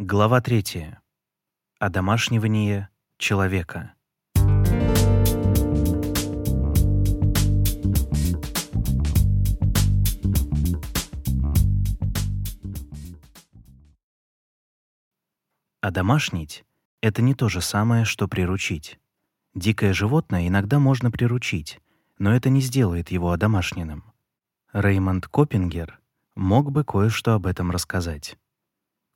Глава 3. Одомашнивание человека. Одомашнить — это не то же самое, что приручить. Дикое животное иногда можно приручить, но это не сделает его одомашненным. Реймонд Коппингер мог бы кое-что об этом рассказать.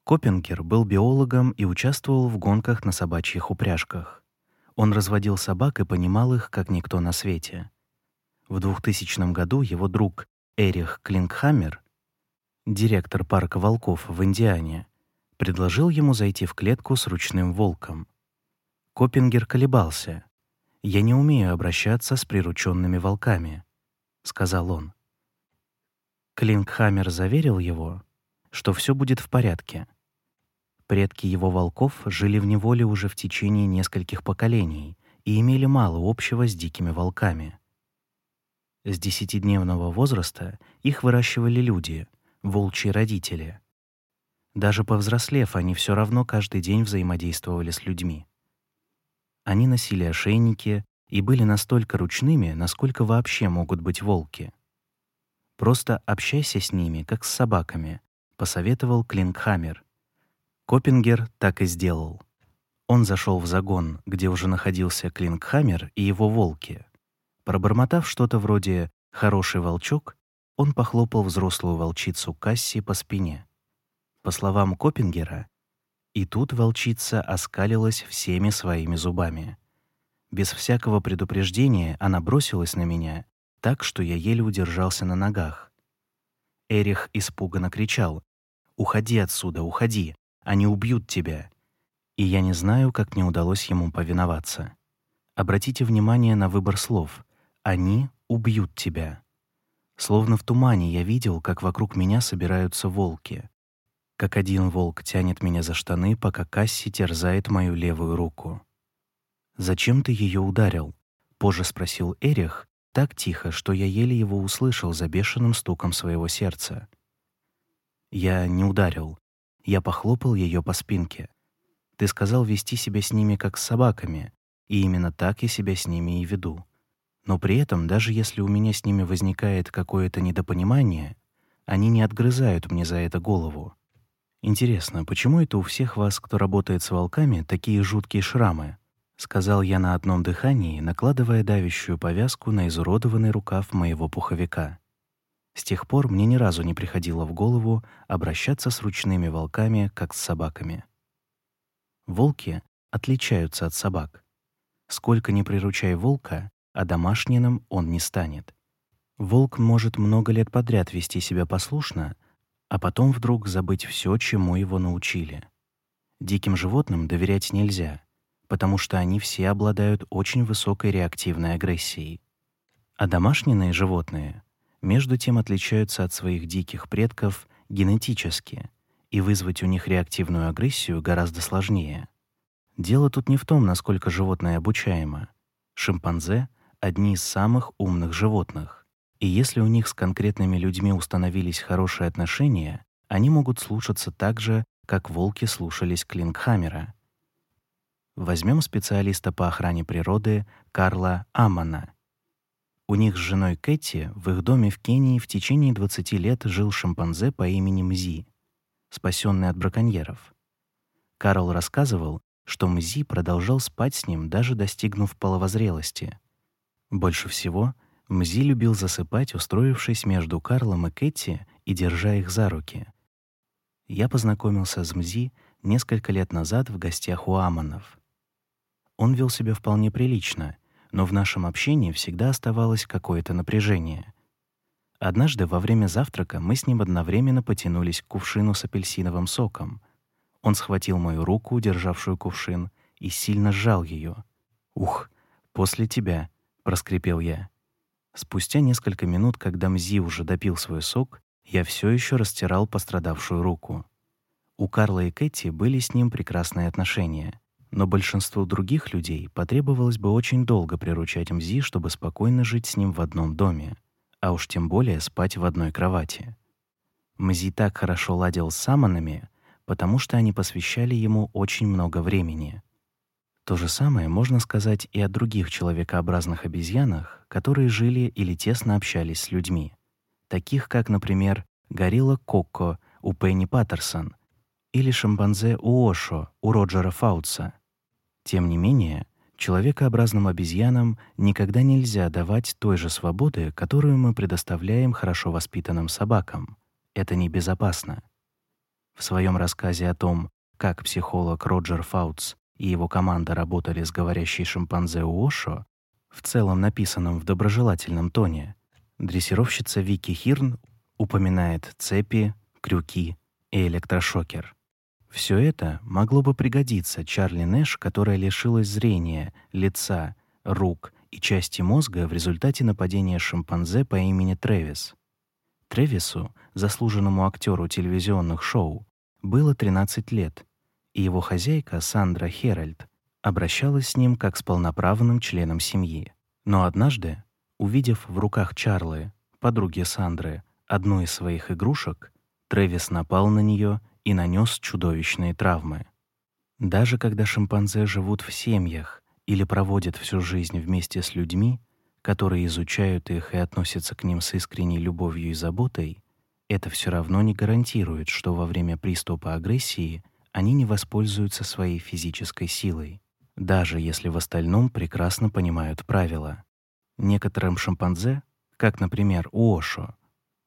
Коппингер был биологом и участвовал в гонках на собачьих упряжках. Он разводил собак и понимал их, как никто на свете. В 2000 году его друг Эрих Клингхаммер, директор парка волков в Индиане, предложил ему зайти в клетку с ручным волком. Коппингер колебался. «Я не умею обращаться с прирученными волками», — сказал он. Клингхаммер заверил его, что все будет в порядке. Предки его волков жили в неволе уже в течение нескольких поколений и имели мало общего с дикими волками. С десятидневного возраста их выращивали люди, волчьи родители. Даже повзрослев, они все равно каждый день взаимодействовали с людьми. Они носили ошейники и были настолько ручными, насколько вообще могут быть волки. Просто общайся с ними, как с собаками, посоветовал Клингхаммер. Коппингер так и сделал. Он зашел в загон, где уже находился Клингхаммер и его волки. Пробормотав что-то вроде «хороший волчок», он похлопал взрослую волчицу Касси по спине. По словам Коппингера, и тут волчица оскалилась всеми своими зубами. Без всякого предупреждения она бросилась на меня так, что я еле удержался на ногах. Эрих испуганно кричал «Уходи отсюда, уходи! Они убьют тебя!» И я не знаю, как мне удалось ему повиноваться. Обратите внимание на выбор слов. «Они убьют тебя». Словно в тумане я видел, как вокруг меня собираются волки. Как один волк тянет меня за штаны, пока Касси терзает мою левую руку. «Зачем ты ее ударил?» — позже спросил Эрих, так тихо, что я еле его услышал за бешеным стуком своего сердца. Я не ударил. Я похлопал ее по спинке. Ты сказал вести себя с ними как с собаками, и именно так я себя с ними и веду. Но при этом, даже если у меня с ними возникает какое-то недопонимание, они не отгрызают мне за это голову. Интересно, почему это у всех вас, кто работает с волками, такие жуткие шрамы? сказал я на одном дыхании, накладывая давящую повязку на изуродованный рукав моего пуховика. С тех пор мне ни разу не приходило в голову обращаться с ручными волками, как с собаками. Волки отличаются от собак. Сколько ни приручай волка, а домашним он не станет. Волк может много лет подряд вести себя послушно, а потом вдруг забыть все, чему его научили. Диким животным доверять нельзя — потому что они все обладают очень высокой реактивной агрессией. А домашние животные между тем отличаются от своих диких предков генетически, и вызвать у них реактивную агрессию гораздо сложнее. Дело тут не в том, насколько животное обучаемо. Шимпанзе — одни из самых умных животных, и если у них с конкретными людьми установились хорошие отношения, они могут слушаться так же, как волки слушались Клингхаммера — Возьмем специалиста по охране природы Карла Амана. У них с женой Кэти в их доме в Кении в течение 20 лет жил шимпанзе по имени Мзи, спасенный от браконьеров. Карл рассказывал, что Мзи продолжал спать с ним, даже достигнув половозрелости. Больше всего Мзи любил засыпать, устроившись между Карлом и Кэти и держа их за руки. Я познакомился с Мзи несколько лет назад в гостях у Аманов — он вел себя вполне прилично, но в нашем общении всегда оставалось какое-то напряжение. Однажды во время завтрака мы с ним одновременно потянулись к кувшину с апельсиновым соком. Он схватил мою руку, державшую кувшин, и сильно сжал ее. «Ух, после тебя», — проскрипел я. Спустя несколько минут, когда Мзи уже допил свой сок, я все еще растирал пострадавшую руку. У Карла и Кэти были с ним прекрасные отношения но большинству других людей потребовалось бы очень долго приручать Мзи, чтобы спокойно жить с ним в одном доме, а уж тем более спать в одной кровати. Мзи так хорошо ладил с саманами, потому что они посвящали ему очень много времени. То же самое можно сказать и о других человекообразных обезьянах, которые жили или тесно общались с людьми, таких как, например, горилла Кокко у Пенни Паттерсон или шимпанзе Уошо у Роджера Фаутса. Тем не менее, человекообразным обезьянам никогда нельзя давать той же свободы, которую мы предоставляем хорошо воспитанным собакам. Это небезопасно. В своем рассказе о том, как психолог Роджер Фаутс и его команда работали с говорящей шимпанзе Уошо, в целом написанном в доброжелательном тоне, дрессировщица Вики Хирн упоминает цепи, крюки и электрошокер. Все это могло бы пригодиться Чарли Нэш, которая лишилась зрения, лица, рук и части мозга в результате нападения шимпанзе по имени Трэвис. Трэвису, заслуженному актеру телевизионных шоу, было 13 лет, и его хозяйка Сандра Херальд обращалась с ним как с полноправным членом семьи. Но однажды, увидев в руках Чарлы, подруги Сандры, одну из своих игрушек, Трэвис напал на нее и нанес чудовищные травмы. Даже когда шимпанзе живут в семьях или проводят всю жизнь вместе с людьми, которые изучают их и относятся к ним с искренней любовью и заботой, это все равно не гарантирует, что во время приступа агрессии они не воспользуются своей физической силой, даже если в остальном прекрасно понимают правила. Некоторым шимпанзе, как, например, Уошо,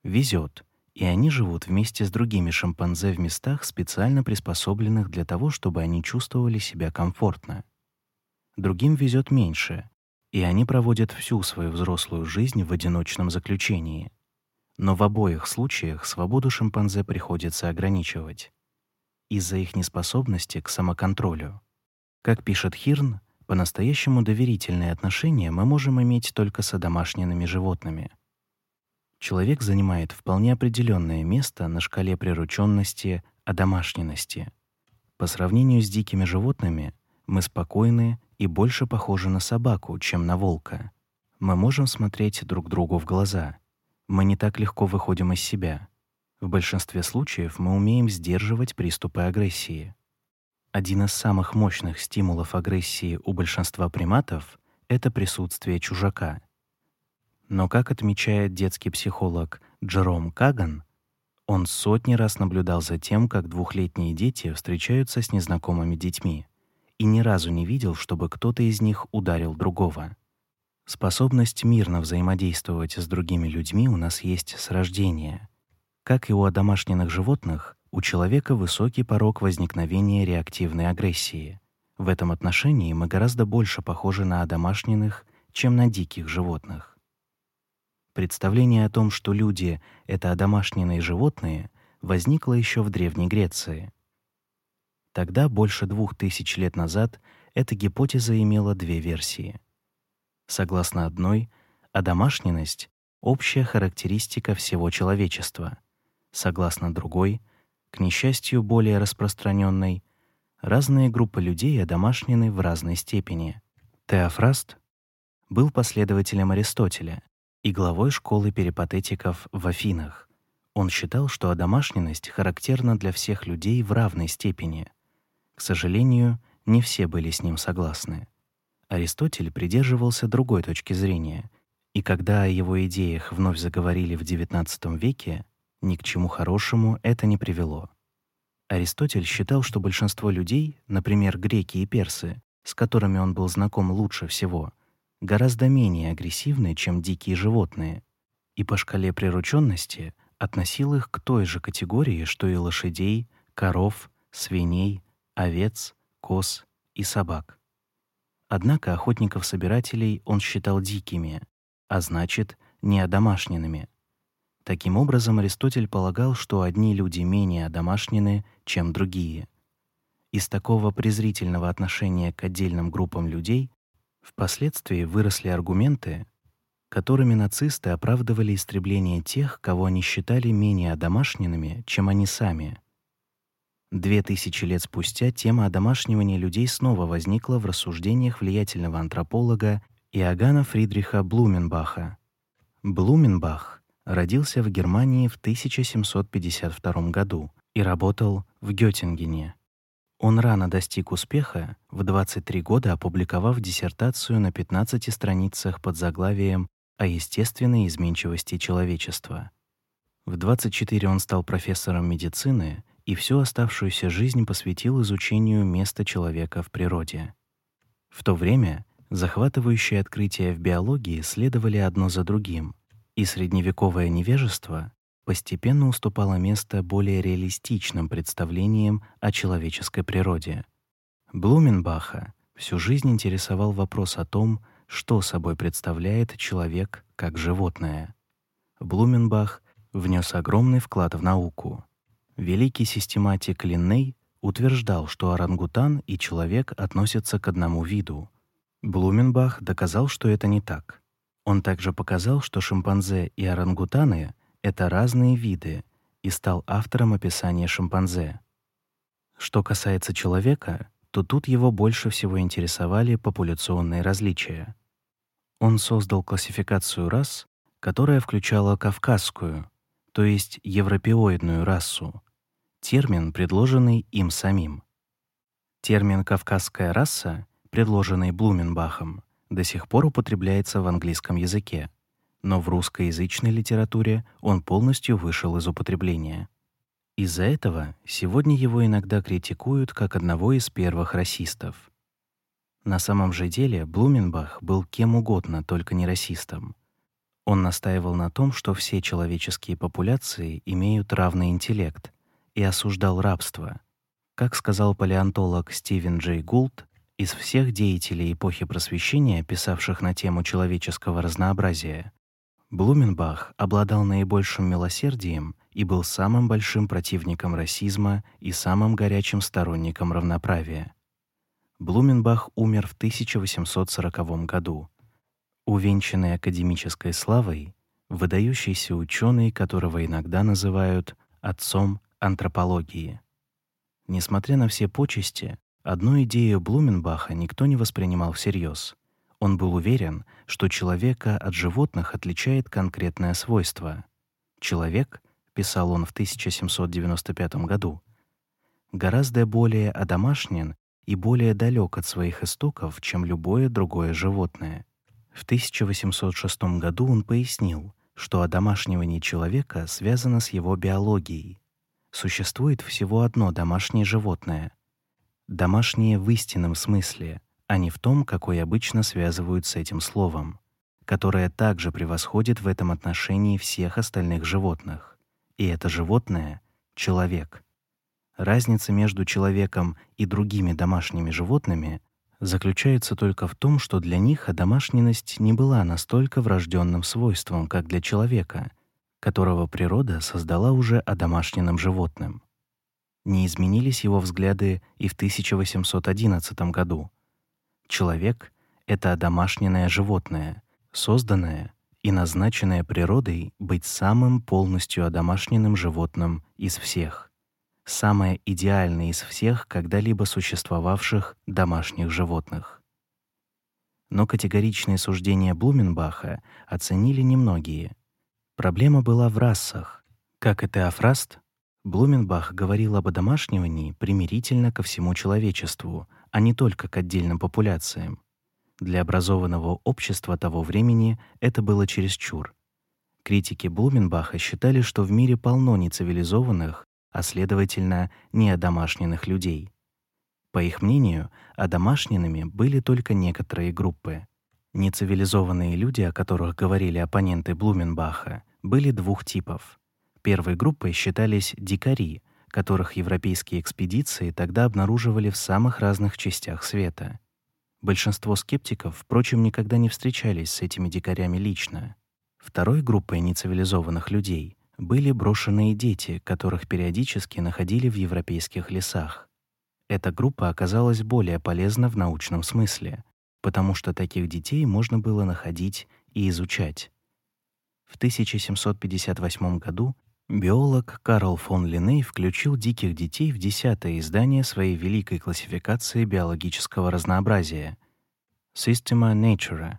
везет, и они живут вместе с другими шимпанзе в местах, специально приспособленных для того, чтобы они чувствовали себя комфортно. Другим везет меньше, и они проводят всю свою взрослую жизнь в одиночном заключении. Но в обоих случаях свободу шимпанзе приходится ограничивать из-за их неспособности к самоконтролю. Как пишет Хирн, по-настоящему доверительные отношения мы можем иметь только с домашними животными — человек занимает вполне определенное место на шкале прирученности, одомашненности. По сравнению с дикими животными, мы спокойны и больше похожи на собаку, чем на волка. Мы можем смотреть друг другу в глаза. Мы не так легко выходим из себя. В большинстве случаев мы умеем сдерживать приступы агрессии. Один из самых мощных стимулов агрессии у большинства приматов — это присутствие чужака — но, как отмечает детский психолог Джером Каган, он сотни раз наблюдал за тем, как двухлетние дети встречаются с незнакомыми детьми, и ни разу не видел, чтобы кто-то из них ударил другого. Способность мирно взаимодействовать с другими людьми у нас есть с рождения. Как и у домашних животных, у человека высокий порог возникновения реактивной агрессии. В этом отношении мы гораздо больше похожи на домашних, чем на диких животных. Представление о том, что люди — это одомашненные животные, возникло еще в Древней Греции. Тогда, больше двух тысяч лет назад, эта гипотеза имела две версии. Согласно одной, одомашненность — общая характеристика всего человечества. Согласно другой, к несчастью более распространенной, разные группы людей одомашнены в разной степени. Теофраст был последователем Аристотеля — и главой школы перипатетиков в Афинах. Он считал, что одомашненность характерна для всех людей в равной степени. К сожалению, не все были с ним согласны. Аристотель придерживался другой точки зрения, и когда о его идеях вновь заговорили в XIX веке, ни к чему хорошему это не привело. Аристотель считал, что большинство людей, например, греки и персы, с которыми он был знаком лучше всего — гораздо менее агрессивны, чем дикие животные, и по шкале прирученности относил их к той же категории, что и лошадей, коров, свиней, овец, коз и собак. Однако охотников-собирателей он считал дикими, а значит, не одомашненными. Таким образом, Аристотель полагал, что одни люди менее одомашнены, чем другие. Из такого презрительного отношения к отдельным группам людей Впоследствии выросли аргументы, которыми нацисты оправдывали истребление тех, кого они считали менее одомашненными, чем они сами. Две тысячи лет спустя тема одомашнивания людей снова возникла в рассуждениях влиятельного антрополога Иоганна Фридриха Блуменбаха. Блуменбах родился в Германии в 1752 году и работал в Гётингене. Он рано достиг успеха, в 23 года опубликовав диссертацию на 15 страницах под заглавием «О естественной изменчивости человечества». В 24 он стал профессором медицины и всю оставшуюся жизнь посвятил изучению места человека в природе. В то время захватывающие открытия в биологии следовали одно за другим, и средневековое невежество постепенно уступало место более реалистичным представлениям о человеческой природе. Блуменбаха всю жизнь интересовал вопрос о том, что собой представляет человек как животное. Блуменбах внес огромный вклад в науку. Великий систематик Линней утверждал, что орангутан и человек относятся к одному виду. Блуменбах доказал, что это не так. Он также показал, что шимпанзе и орангутаны — это разные виды, и стал автором описания шимпанзе. Что касается человека, то тут его больше всего интересовали популяционные различия. Он создал классификацию рас, которая включала кавказскую, то есть европеоидную расу, термин, предложенный им самим. Термин «кавказская раса», предложенный Блуменбахом, до сих пор употребляется в английском языке, но в русскоязычной литературе он полностью вышел из употребления. Из-за этого сегодня его иногда критикуют как одного из первых расистов. На самом же деле Блуменбах был кем угодно, только не расистом. Он настаивал на том, что все человеческие популяции имеют равный интеллект, и осуждал рабство. Как сказал палеонтолог Стивен Джей Гулт, из всех деятелей эпохи Просвещения, писавших на тему человеческого разнообразия, Блуменбах обладал наибольшим милосердием и был самым большим противником расизма и самым горячим сторонником равноправия. Блуменбах умер в 1840 году увенчанный академической славой, выдающийся ученый, которого иногда называют отцом антропологии. Несмотря на все почести, одну идею Блуменбаха никто не воспринимал всерьез. Он был уверен, что человека от животных отличает конкретное свойство. Человек, писал он в 1795 году, гораздо более одомашнен и более далек от своих истоков, чем любое другое животное. В 1806 году он пояснил, что одомашнивание человека связано с его биологией. Существует всего одно домашнее животное. Домашнее в истинном смысле, а не в том, какой обычно связывают с этим словом, которое также превосходит в этом отношении всех остальных животных. И это животное — человек. Разница между человеком и другими домашними животными заключается только в том, что для них одомашненность не была настолько врожденным свойством, как для человека, которого природа создала уже одомашненным животным. Не изменились его взгляды и в 1811 году. Человек — это одомашненное животное, созданное и назначенное природой быть самым полностью одомашненным животным из всех самое идеальное из всех когда-либо существовавших домашних животных. Но категоричные суждения Блуменбаха оценили немногие. Проблема была в расах. Как и Теофраст, Блуменбах говорил об одомашнивании примирительно ко всему человечеству, а не только к отдельным популяциям. Для образованного общества того времени это было чересчур. Критики Блуменбаха считали, что в мире полно нецивилизованных а следовательно, не одомашненных людей. По их мнению, одомашненными были только некоторые группы. Нецивилизованные люди, о которых говорили оппоненты Блуменбаха, были двух типов. Первой группой считались дикари, которых европейские экспедиции тогда обнаруживали в самых разных частях света. Большинство скептиков, впрочем, никогда не встречались с этими дикарями лично. Второй группой нецивилизованных людей были брошенные дети, которых периодически находили в европейских лесах. Эта группа оказалась более полезна в научном смысле, потому что таких детей можно было находить и изучать. В 1758 году биолог Карл фон Линней включил диких детей в десятое издание своей великой классификации биологического разнообразия Systema Natura.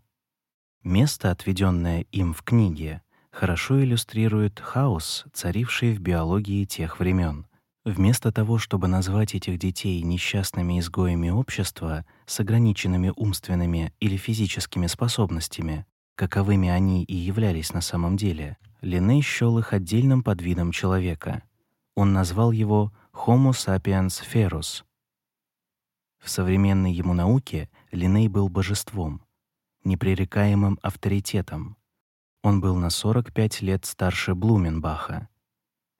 Место, отведенное им в книге, хорошо иллюстрирует хаос, царивший в биологии тех времен. Вместо того, чтобы назвать этих детей несчастными изгоями общества с ограниченными умственными или физическими способностями, каковыми они и являлись на самом деле, Линней счёл их отдельным подвидом человека. Он назвал его Homo sapiens ferus. В современной ему науке Линней был божеством, непререкаемым авторитетом. Он был на 45 лет старше Блуменбаха.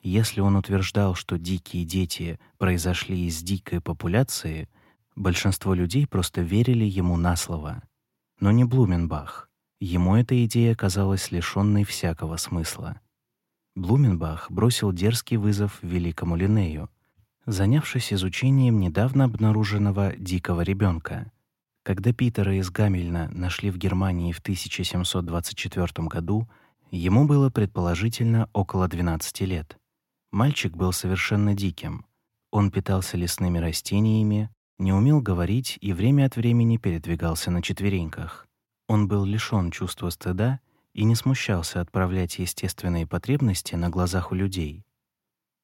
Если он утверждал, что дикие дети произошли из дикой популяции, большинство людей просто верили ему на слово. Но не Блуменбах. Ему эта идея казалась лишённой всякого смысла. Блуменбах бросил дерзкий вызов великому Линнею, занявшись изучением недавно обнаруженного дикого ребенка. Когда Питера из Гамельна нашли в Германии в 1724 году, ему было предположительно около 12 лет. Мальчик был совершенно диким. Он питался лесными растениями, не умел говорить и время от времени передвигался на четвереньках. Он был лишён чувства стыда и не смущался отправлять естественные потребности на глазах у людей.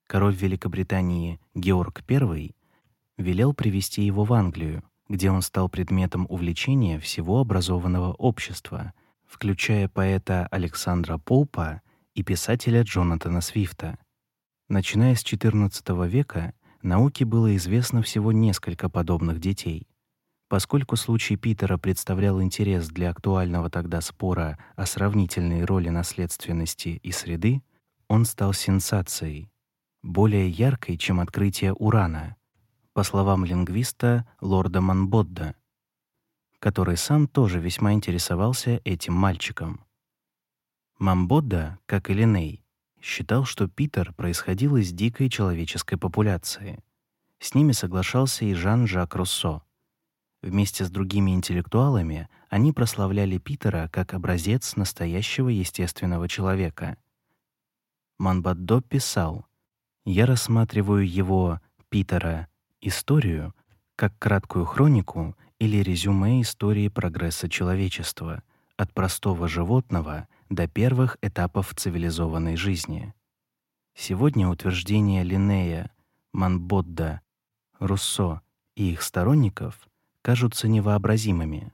Король Великобритании Георг I велел привести его в Англию, где он стал предметом увлечения всего образованного общества, включая поэта Александра Поупа и писателя Джонатана Свифта. Начиная с XIV века науке было известно всего несколько подобных детей. Поскольку случай Питера представлял интерес для актуального тогда спора о сравнительной роли наследственности и среды, он стал сенсацией, более яркой, чем открытие урана, по словам лингвиста лорда Манбодда, который сам тоже весьма интересовался этим мальчиком. Мамбодда, как и Линей, считал, что Питер происходил из дикой человеческой популяции. С ними соглашался и Жан-Жак Руссо. Вместе с другими интеллектуалами они прославляли Питера как образец настоящего естественного человека. Манбаддо писал: "Я рассматриваю его Питера историю как краткую хронику или резюме истории прогресса человечества от простого животного до первых этапов цивилизованной жизни". Сегодня утверждения Линнея, Манбодда, Руссо и их сторонников кажутся невообразимыми.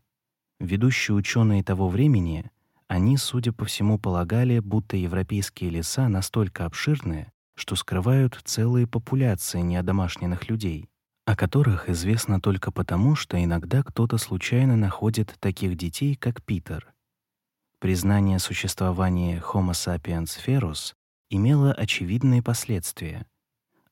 Ведущие ученые того времени, они, судя по всему, полагали, будто европейские леса настолько обширны, что скрывают целые популяции неодомашненных людей, о которых известно только потому, что иногда кто-то случайно находит таких детей, как Питер. Признание существования Homo sapiens ferus имело очевидные последствия —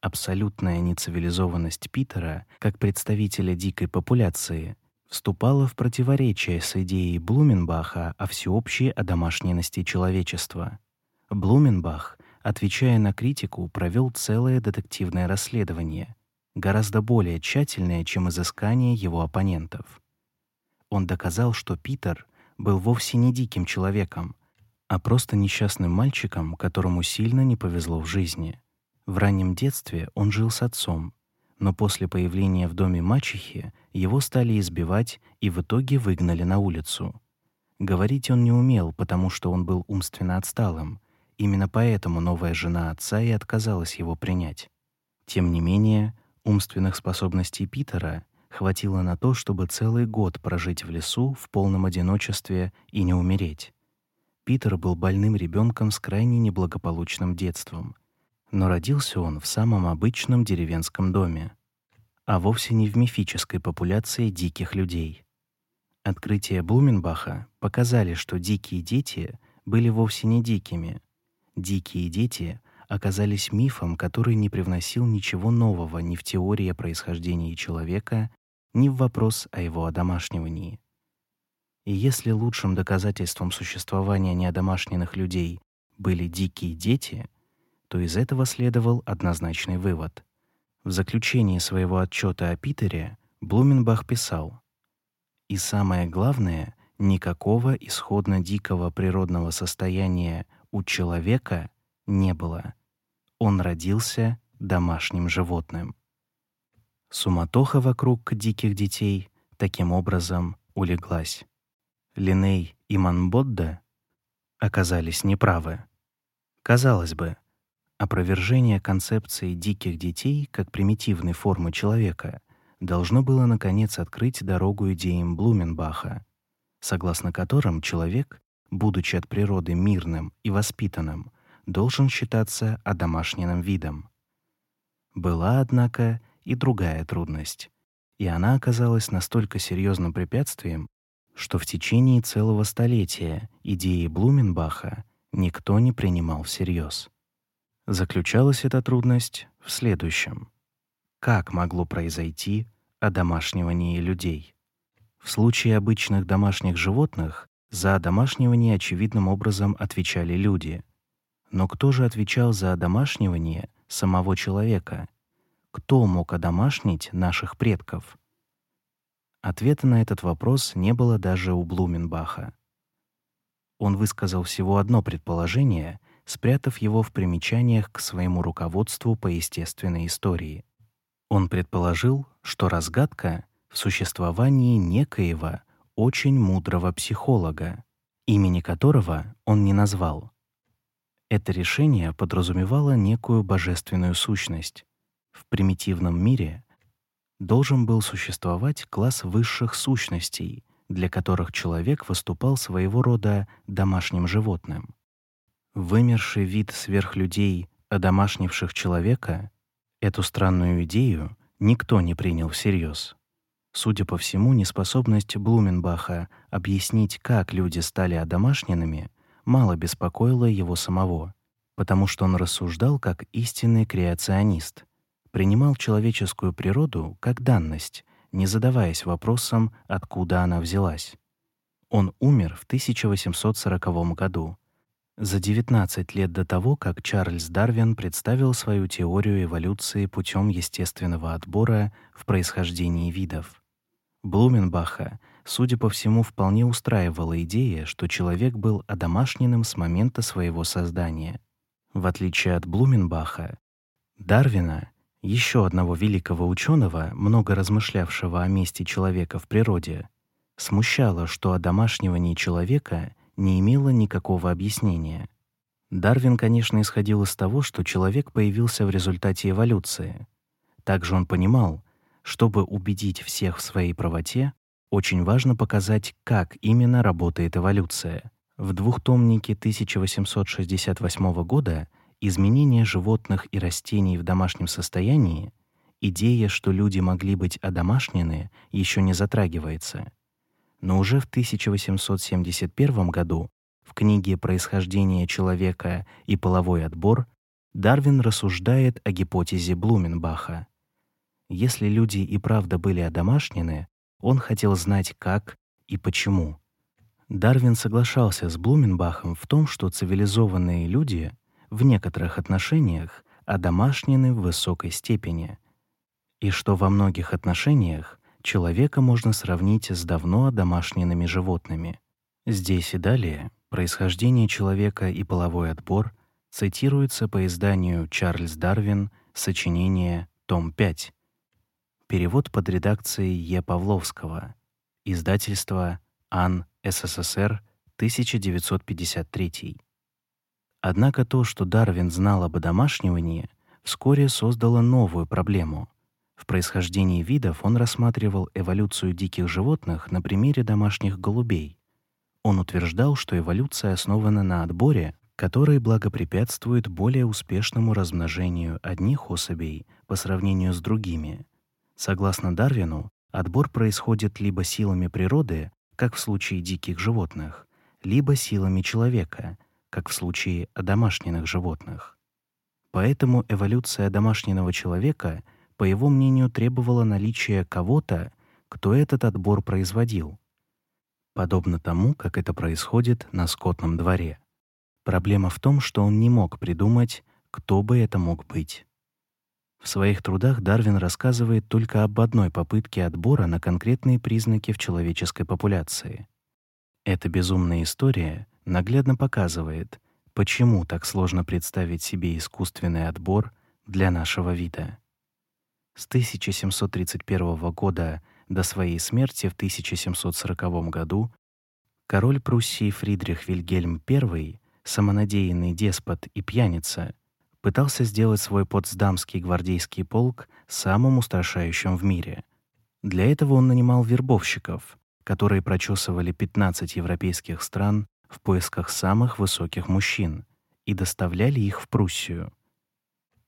абсолютная нецивилизованность Питера как представителя дикой популяции вступала в противоречие с идеей Блуменбаха о всеобщей одомашненности человечества. Блуменбах, отвечая на критику, провел целое детективное расследование, гораздо более тщательное, чем изыскание его оппонентов. Он доказал, что Питер был вовсе не диким человеком, а просто несчастным мальчиком, которому сильно не повезло в жизни. В раннем детстве он жил с отцом, но после появления в доме мачехи его стали избивать и в итоге выгнали на улицу. Говорить он не умел, потому что он был умственно отсталым. Именно поэтому новая жена отца и отказалась его принять. Тем не менее, умственных способностей Питера хватило на то, чтобы целый год прожить в лесу в полном одиночестве и не умереть. Питер был больным ребенком с крайне неблагополучным детством — но родился он в самом обычном деревенском доме, а вовсе не в мифической популяции диких людей. Открытия Блуменбаха показали, что дикие дети были вовсе не дикими. Дикие дети оказались мифом, который не привносил ничего нового ни в теории о происхождении человека, ни в вопрос о его одомашнивании. И если лучшим доказательством существования неодомашненных людей были дикие дети — то из этого следовал однозначный вывод. В заключении своего отчета о Питере Блуменбах писал: "И самое главное, никакого исходно дикого природного состояния у человека не было. Он родился домашним животным". Суматоха вокруг диких детей таким образом улеглась. Линей и Манбодда оказались неправы. Казалось бы, Опровержение концепции диких детей как примитивной формы человека должно было наконец открыть дорогу идеям Блуменбаха, согласно которым человек, будучи от природы мирным и воспитанным, должен считаться одомашненным видом. Была, однако, и другая трудность, и она оказалась настолько серьезным препятствием, что в течение целого столетия идеи Блуменбаха никто не принимал всерьез. Заключалась эта трудность в следующем. Как могло произойти одомашнивание людей? В случае обычных домашних животных за одомашнивание очевидным образом отвечали люди. Но кто же отвечал за одомашнивание самого человека? Кто мог одомашнить наших предков? Ответа на этот вопрос не было даже у Блуменбаха. Он высказал всего одно предположение, спрятав его в примечаниях к своему руководству по естественной истории. Он предположил, что разгадка в существовании некоего очень мудрого психолога, имени которого он не назвал. Это решение подразумевало некую божественную сущность. В примитивном мире должен был существовать класс высших сущностей, для которых человек выступал своего рода домашним животным. Вымерший вид сверхлюдей, одомашнивших человека, эту странную идею никто не принял всерьез. Судя по всему, неспособность Блуменбаха объяснить, как люди стали одомашненными, мало беспокоила его самого, потому что он рассуждал как истинный креационист, принимал человеческую природу как данность, не задаваясь вопросом, откуда она взялась. Он умер в 1840 году, за 19 лет до того, как Чарльз Дарвин представил свою теорию эволюции путем естественного отбора в происхождении видов. Блуменбаха, судя по всему, вполне устраивала идея, что человек был одомашненным с момента своего создания. В отличие от Блуменбаха, Дарвина, еще одного великого ученого, много размышлявшего о месте человека в природе, смущало, что одомашнивание человека — не имело никакого объяснения. Дарвин, конечно, исходил из того, что человек появился в результате эволюции. Также он понимал, чтобы убедить всех в своей правоте, очень важно показать, как именно работает эволюция. В двухтомнике 1868 года «Изменение животных и растений в домашнем состоянии» идея, что люди могли быть одомашнены, еще не затрагивается но уже в 1871 году в книге «Происхождение человека и половой отбор» Дарвин рассуждает о гипотезе Блуменбаха. Если люди и правда были одомашнены, он хотел знать, как и почему. Дарвин соглашался с Блуменбахом в том, что цивилизованные люди в некоторых отношениях одомашнены в высокой степени, и что во многих отношениях человека можно сравнить с давно одомашненными животными. Здесь и далее происхождение человека и половой отбор цитируется по изданию Чарльз Дарвин, сочинение, том 5. Перевод под редакцией Е. Павловского. Издательство Ан СССР 1953. Однако то, что Дарвин знал об одомашнивании, вскоре создало новую проблему — в происхождении видов он рассматривал эволюцию диких животных на примере домашних голубей. Он утверждал, что эволюция основана на отборе, который благопрепятствует более успешному размножению одних особей по сравнению с другими. Согласно Дарвину, отбор происходит либо силами природы, как в случае диких животных, либо силами человека, как в случае одомашненных животных. Поэтому эволюция домашнего человека — по его мнению, требовало наличия кого-то, кто этот отбор производил. Подобно тому, как это происходит на скотном дворе. Проблема в том, что он не мог придумать, кто бы это мог быть. В своих трудах Дарвин рассказывает только об одной попытке отбора на конкретные признаки в человеческой популяции. Эта безумная история наглядно показывает, почему так сложно представить себе искусственный отбор для нашего вида. С 1731 года до своей смерти в 1740 году король Пруссии Фридрих Вильгельм I, самонадеянный деспот и пьяница, пытался сделать свой Потсдамский гвардейский полк самым устрашающим в мире. Для этого он нанимал вербовщиков, которые прочесывали 15 европейских стран в поисках самых высоких мужчин и доставляли их в Пруссию.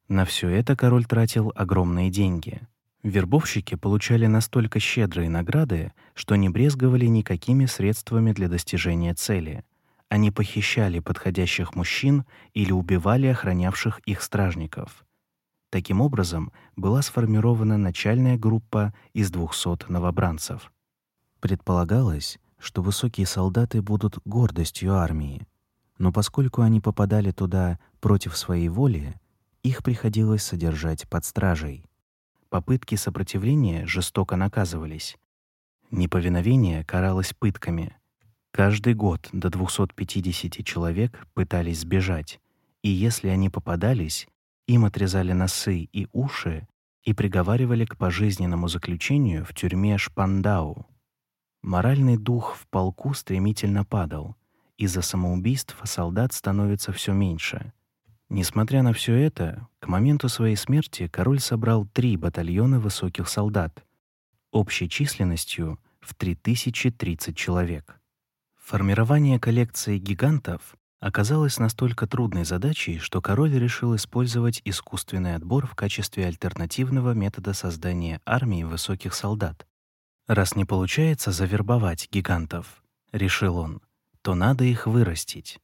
На все это король тратил огромные деньги. Вербовщики получали настолько щедрые награды, что не брезговали никакими средствами для достижения цели. Они похищали подходящих мужчин или убивали охранявших их стражников. Таким образом, была сформирована начальная группа из 200 новобранцев. Предполагалось, что высокие солдаты будут гордостью армии, но поскольку они попадали туда против своей воли, их приходилось содержать под стражей. Попытки сопротивления жестоко наказывались. Неповиновение каралось пытками. Каждый год до 250 человек пытались сбежать, и если они попадались, им отрезали носы и уши и приговаривали к пожизненному заключению в тюрьме Шпандау. Моральный дух в полку стремительно падал. Из-за самоубийств солдат становится все меньше. Несмотря на все это, к моменту своей смерти король собрал три батальона высоких солдат общей численностью в 3030 человек. Формирование коллекции гигантов оказалось настолько трудной задачей, что король решил использовать искусственный отбор в качестве альтернативного метода создания армии высоких солдат. Раз не получается завербовать гигантов, решил он, то надо их вырастить.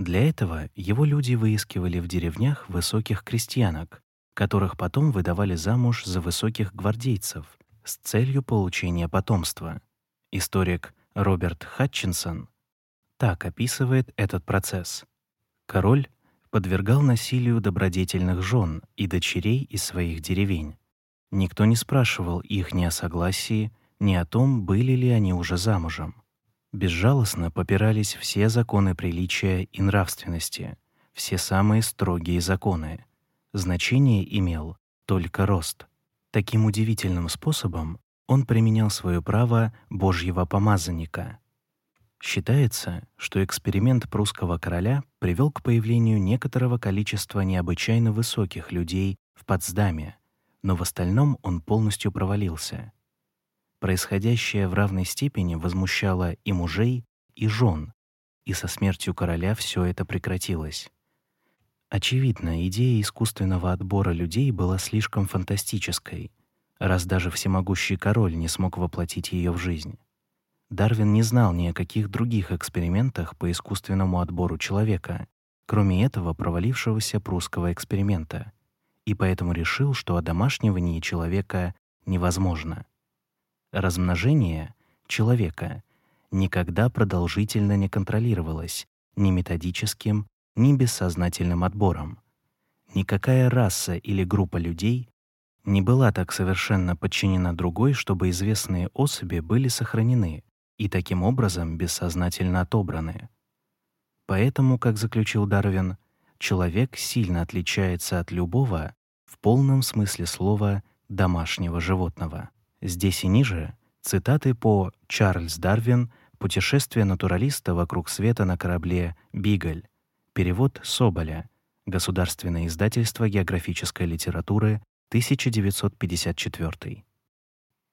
Для этого его люди выискивали в деревнях высоких крестьянок, которых потом выдавали замуж за высоких гвардейцев с целью получения потомства. Историк Роберт Хатчинсон так описывает этот процесс. Король подвергал насилию добродетельных жен и дочерей из своих деревень. Никто не спрашивал их ни о согласии, ни о том, были ли они уже замужем. Безжалостно попирались все законы приличия и нравственности, все самые строгие законы. Значение имел только рост. Таким удивительным способом он применял свое право Божьего помазанника. Считается, что эксперимент прусского короля привел к появлению некоторого количества необычайно высоких людей в Потсдаме, но в остальном он полностью провалился. Происходящее в равной степени возмущало и мужей, и жен, и со смертью короля все это прекратилось. Очевидно, идея искусственного отбора людей была слишком фантастической, раз даже всемогущий король не смог воплотить ее в жизнь. Дарвин не знал ни о каких других экспериментах по искусственному отбору человека, кроме этого провалившегося прусского эксперимента, и поэтому решил, что одомашнивание человека невозможно размножение человека никогда продолжительно не контролировалось ни методическим, ни бессознательным отбором. Никакая раса или группа людей не была так совершенно подчинена другой, чтобы известные особи были сохранены и таким образом бессознательно отобраны. Поэтому, как заключил Дарвин, человек сильно отличается от любого в полном смысле слова домашнего животного. Здесь и ниже цитаты по Чарльз Дарвин «Путешествие натуралиста вокруг света на корабле «Бигль», перевод Соболя, Государственное издательство географической литературы, 1954.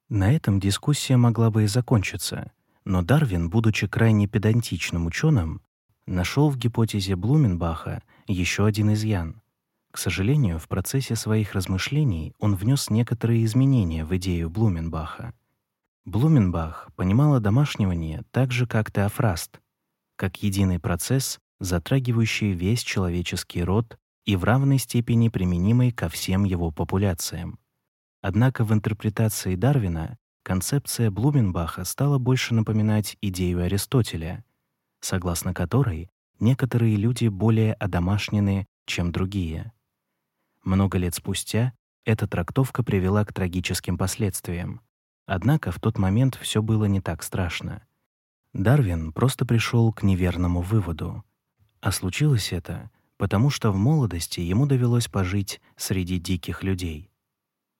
На этом дискуссия могла бы и закончиться, но Дарвин, будучи крайне педантичным ученым, нашел в гипотезе Блуменбаха еще один изъян. К сожалению, в процессе своих размышлений он внес некоторые изменения в идею Блуменбаха. Блуменбах понимал одомашнивание так же, как Теофраст, как единый процесс, затрагивающий весь человеческий род и в равной степени применимый ко всем его популяциям. Однако в интерпретации Дарвина концепция Блуменбаха стала больше напоминать идею Аристотеля, согласно которой некоторые люди более одомашнены, чем другие. Много лет спустя эта трактовка привела к трагическим последствиям. Однако в тот момент все было не так страшно. Дарвин просто пришел к неверному выводу. А случилось это потому, что в молодости ему довелось пожить среди диких людей.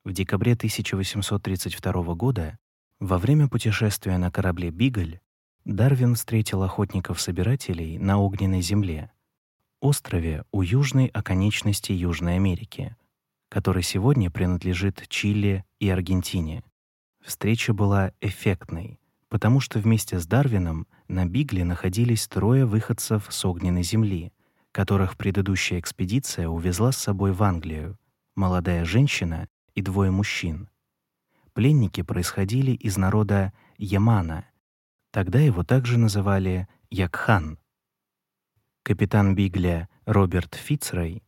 В декабре 1832 года, во время путешествия на корабле «Бигль», Дарвин встретил охотников-собирателей на огненной земле. Острове у южной оконечности Южной Америки, который сегодня принадлежит Чили и Аргентине. Встреча была эффектной, потому что вместе с Дарвином на Бигле находились трое выходцев с огненной земли, которых предыдущая экспедиция увезла с собой в Англию: молодая женщина и двое мужчин. Пленники происходили из народа Ямана. Тогда его также называли Якхан. Капитан Бигля Роберт Фицрей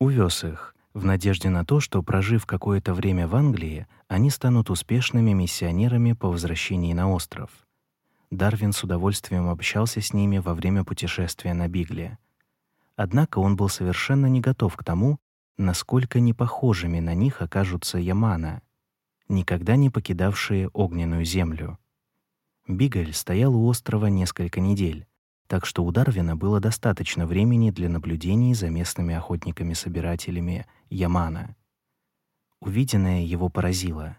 увез их в надежде на то, что прожив какое-то время в Англии, они станут успешными миссионерами по возвращении на остров. Дарвин с удовольствием общался с ними во время путешествия на Бигле. Однако он был совершенно не готов к тому, насколько непохожими на них окажутся Ямана, никогда не покидавшие огненную землю. Бигль стоял у острова несколько недель, так что у Дарвина было достаточно времени для наблюдений за местными охотниками-собирателями Ямана. Увиденное его поразило.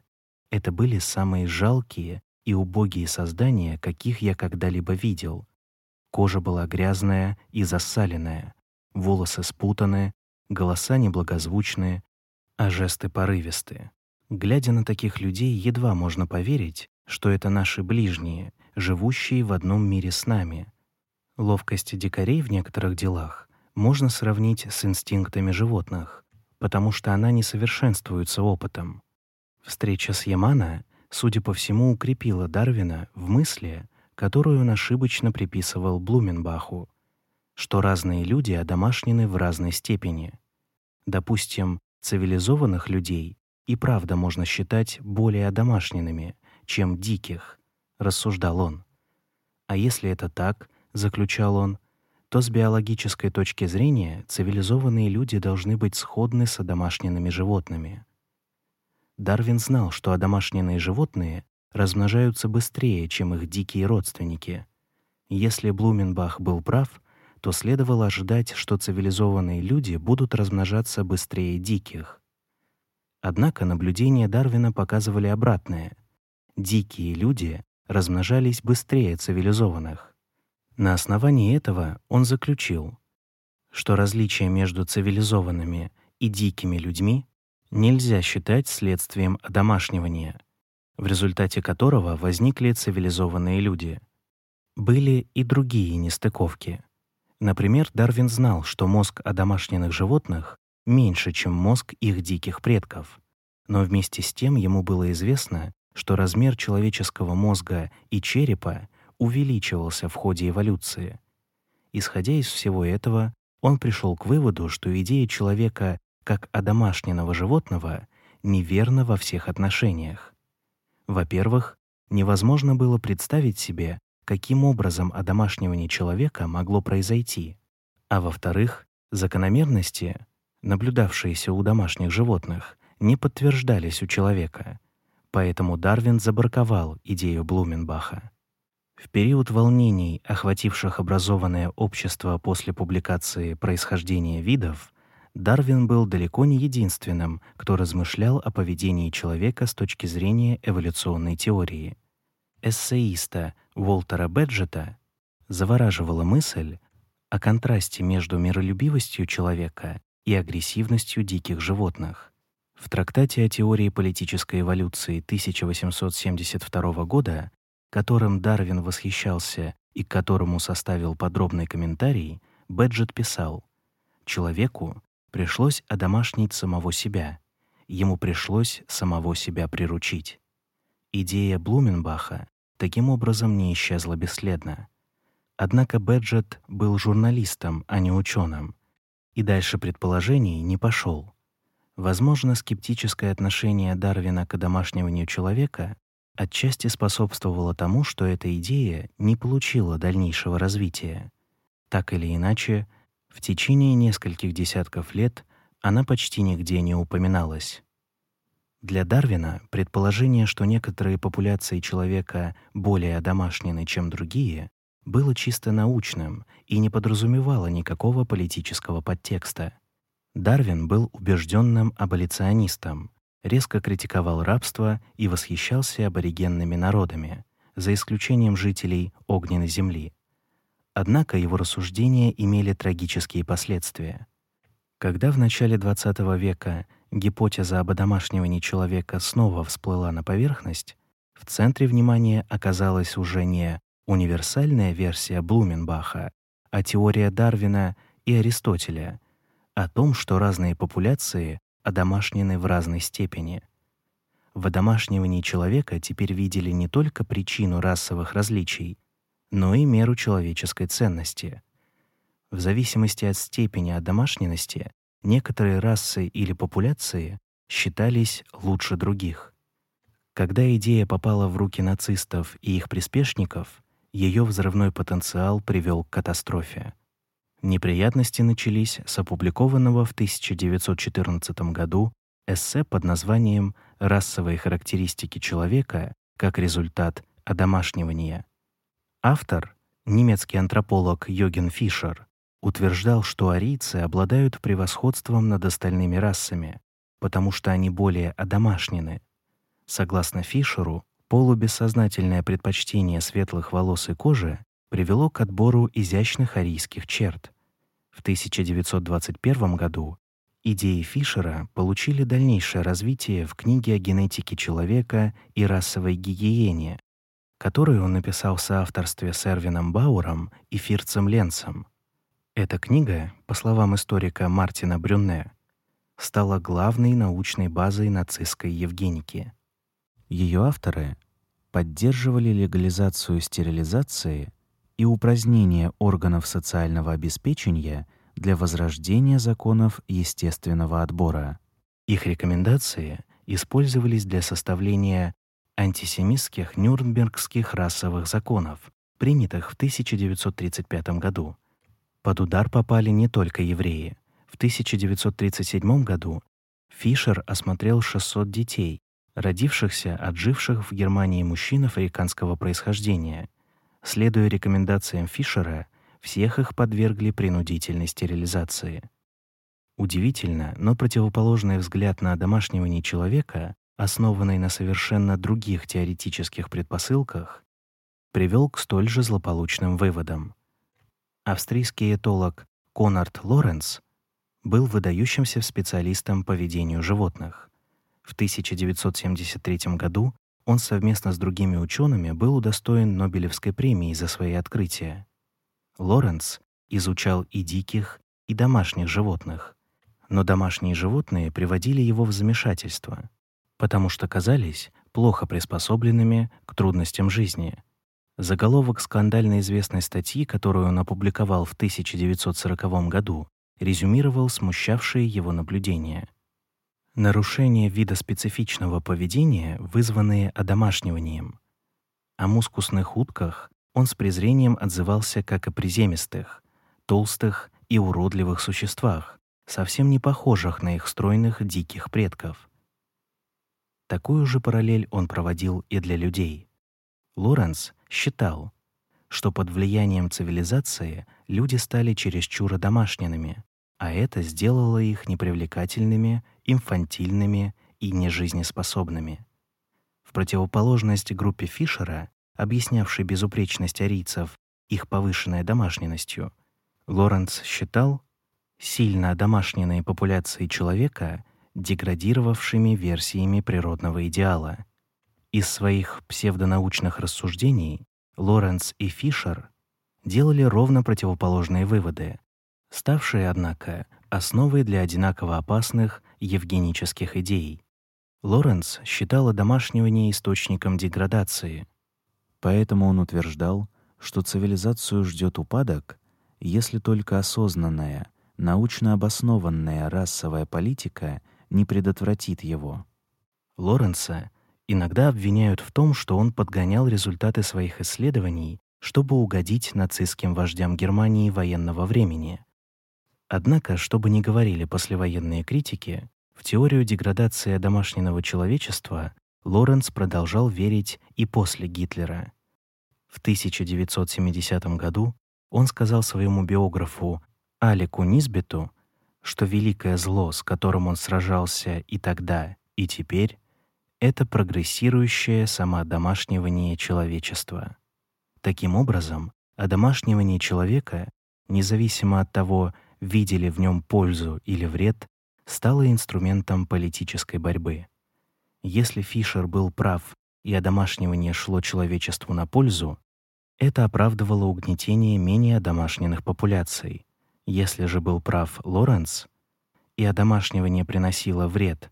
Это были самые жалкие и убогие создания, каких я когда-либо видел. Кожа была грязная и засаленная, волосы спутанные, голоса неблагозвучные, а жесты порывистые. Глядя на таких людей, едва можно поверить, что это наши ближние, живущие в одном мире с нами. Ловкость дикарей в некоторых делах можно сравнить с инстинктами животных, потому что она не совершенствуется опытом. Встреча с Ямана, судя по всему, укрепила Дарвина в мысли, которую он ошибочно приписывал Блуменбаху, что разные люди одомашнены в разной степени. Допустим, цивилизованных людей и правда можно считать более одомашненными, чем диких, рассуждал он. А если это так, заключал он, то с биологической точки зрения цивилизованные люди должны быть сходны с одомашненными животными. Дарвин знал, что одомашненные животные размножаются быстрее, чем их дикие родственники. Если Блуменбах был прав, то следовало ожидать, что цивилизованные люди будут размножаться быстрее диких. Однако наблюдения Дарвина показывали обратное. Дикие люди размножались быстрее цивилизованных. На основании этого он заключил, что различие между цивилизованными и дикими людьми нельзя считать следствием одомашнивания, в результате которого возникли цивилизованные люди. Были и другие нестыковки. Например, Дарвин знал, что мозг одомашненных животных меньше, чем мозг их диких предков. Но вместе с тем ему было известно, что размер человеческого мозга и черепа увеличивался в ходе эволюции. Исходя из всего этого, он пришел к выводу, что идея человека как одомашненного животного неверна во всех отношениях. Во-первых, невозможно было представить себе, каким образом одомашнивание человека могло произойти, а во-вторых, закономерности, наблюдавшиеся у домашних животных, не подтверждались у человека. Поэтому Дарвин забраковал идею Блуменбаха. В период волнений, охвативших образованное общество после публикации «Происхождение видов», Дарвин был далеко не единственным, кто размышлял о поведении человека с точки зрения эволюционной теории. Эссеиста Уолтера Беджета завораживала мысль о контрасте между миролюбивостью человека и агрессивностью диких животных. В трактате о теории политической эволюции 1872 года, которым Дарвин восхищался и к которому составил подробный комментарий, Беджет писал: "Человеку пришлось одомашнить самого себя. Ему пришлось самого себя приручить". Идея Блуменбаха таким образом не исчезла бесследно. Однако Беджет был журналистом, а не ученым, и дальше предположений не пошел. Возможно, скептическое отношение Дарвина к домашнему человека отчасти способствовало тому, что эта идея не получила дальнейшего развития. Так или иначе, в течение нескольких десятков лет она почти нигде не упоминалась. Для Дарвина предположение, что некоторые популяции человека более одомашнены, чем другие, было чисто научным и не подразумевало никакого политического подтекста. Дарвин был убежденным аболиционистом, резко критиковал рабство и восхищался аборигенными народами, за исключением жителей огненной земли. Однако его рассуждения имели трагические последствия. Когда в начале XX века гипотеза об одомашнивании человека снова всплыла на поверхность, в центре внимания оказалась уже не универсальная версия Блуменбаха, а теория Дарвина и Аристотеля о том, что разные популяции одомашнены в разной степени. В одомашнивании человека теперь видели не только причину расовых различий, но и меру человеческой ценности. В зависимости от степени одомашненности некоторые расы или популяции считались лучше других. Когда идея попала в руки нацистов и их приспешников, ее взрывной потенциал привел к катастрофе. Неприятности начались с опубликованного в 1914 году эссе под названием «Расовые характеристики человека как результат одомашнивания». Автор, немецкий антрополог Йоген Фишер, утверждал, что арийцы обладают превосходством над остальными расами, потому что они более одомашнены. Согласно Фишеру, полубессознательное предпочтение светлых волос и кожи привело к отбору изящных арийских черт. В 1921 году идеи Фишера получили дальнейшее развитие в книге о генетике человека и расовой гигиене, которую он написал в соавторстве с Эрвином Бауром и Фирцем Ленцем. Эта книга, по словам историка Мартина Брюнне, стала главной научной базой нацистской евгеники. Ее авторы поддерживали легализацию стерилизации и упразднение органов социального обеспечения для возрождения законов естественного отбора. Их рекомендации использовались для составления антисемитских Нюрнбергских расовых законов, принятых в 1935 году. Под удар попали не только евреи. В 1937 году Фишер осмотрел 600 детей, родившихся от живших в Германии мужчин африканского происхождения. Следуя рекомендациям Фишера, всех их подвергли принудительной стерилизации. Удивительно, но противоположный взгляд на домашнивание человека, основанный на совершенно других теоретических предпосылках, привел к столь же злополучным выводам. Австрийский этолог Конрад Лоренц был выдающимся специалистом по ведению животных. В 1973 году он совместно с другими учеными был удостоен Нобелевской премии за свои открытия. Лоренц изучал и диких, и домашних животных, но домашние животные приводили его в замешательство, потому что казались плохо приспособленными к трудностям жизни. Заголовок скандально известной статьи, которую он опубликовал в 1940 году, резюмировал смущавшие его наблюдения — Нарушения вида специфичного поведения, вызванные одомашниванием. О мускусных утках он с презрением отзывался как о приземистых, толстых и уродливых существах, совсем не похожих на их стройных диких предков. Такую же параллель он проводил и для людей. Лоренс считал, что под влиянием цивилизации люди стали чересчур домашними, а это сделало их непривлекательными инфантильными и нежизнеспособными. В противоположность группе Фишера, объяснявшей безупречность арийцев их повышенной домашненностью, Лоренц считал сильно одомашненные популяции человека деградировавшими версиями природного идеала. Из своих псевдонаучных рассуждений Лоренц и Фишер делали ровно противоположные выводы, ставшие, однако, основой для одинаково опасных евгенических идей. Лоренц считал одомашнивание источником деградации. Поэтому он утверждал, что цивилизацию ждет упадок, если только осознанная, научно обоснованная расовая политика не предотвратит его. Лоренца иногда обвиняют в том, что он подгонял результаты своих исследований, чтобы угодить нацистским вождям Германии военного времени. Однако, что бы ни говорили послевоенные критики, в теорию деградации домашнего человечества Лоренц продолжал верить и после Гитлера. В 1970 году он сказал своему биографу Алику Низбету, что великое зло, с которым он сражался и тогда, и теперь, это прогрессирующее самодомашнивание человечества. Таким образом, Одомашнивание человека, независимо от того, видели в нем пользу или вред, стало инструментом политической борьбы. Если Фишер был прав и одомашнивание шло человечеству на пользу, это оправдывало угнетение менее одомашненных популяций. Если же был прав Лоренц, и одомашнивание приносило вред,